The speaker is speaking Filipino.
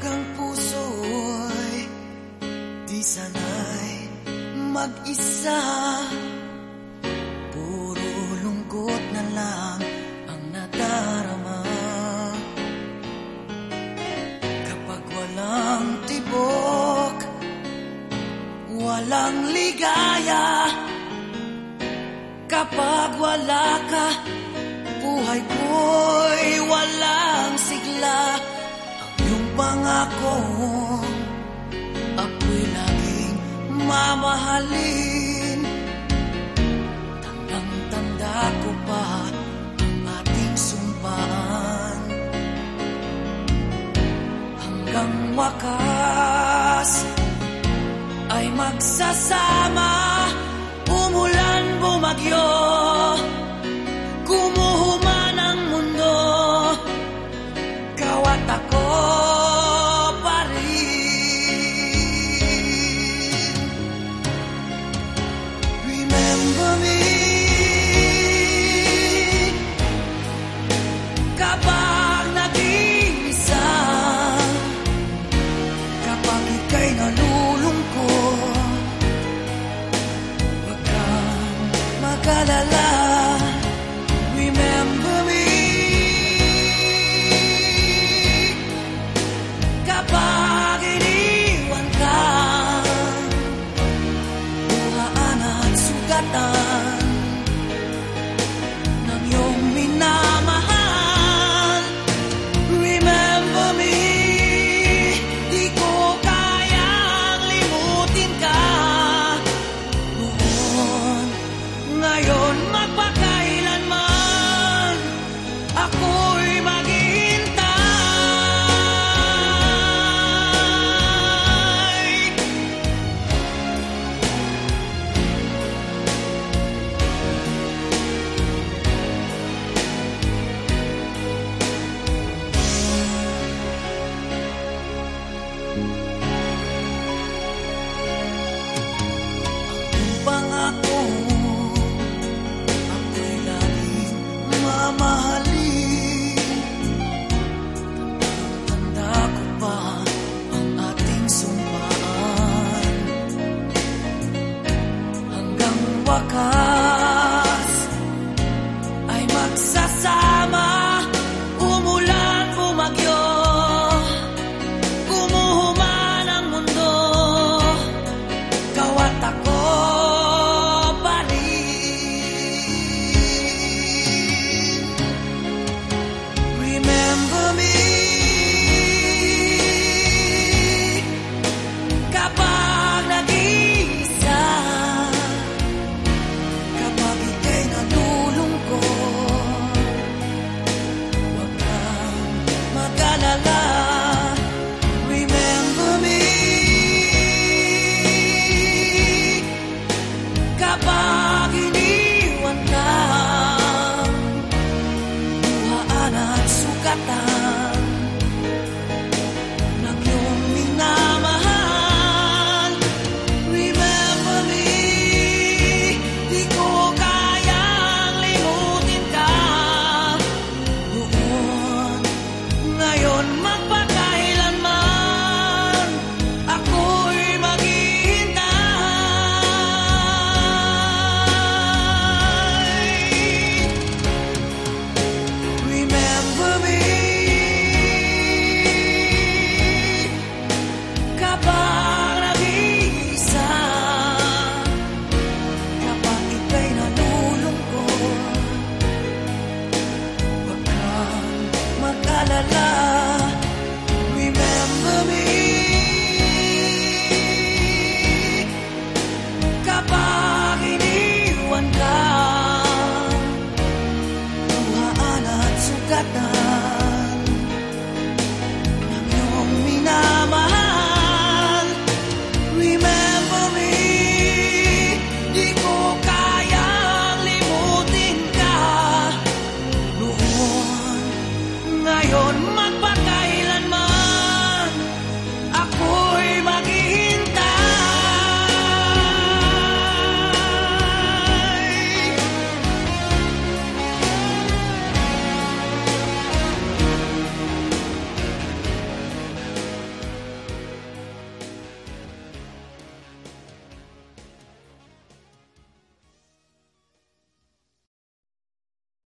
Pag ang puso ay di sanay mag-isa. Puro lungkot na lang ang nadarama. Kapag walang tibok, walang ligaya. Kapag wala ka, buhay ko'y iyong pangako Ako'y laging mamahalin. Tandang-tanda ko pa Ang ating sumpaan Hanggang wakas Ay magsasama Umulan, bumagyo Kumuhuman ang mundo. Ikaw at ako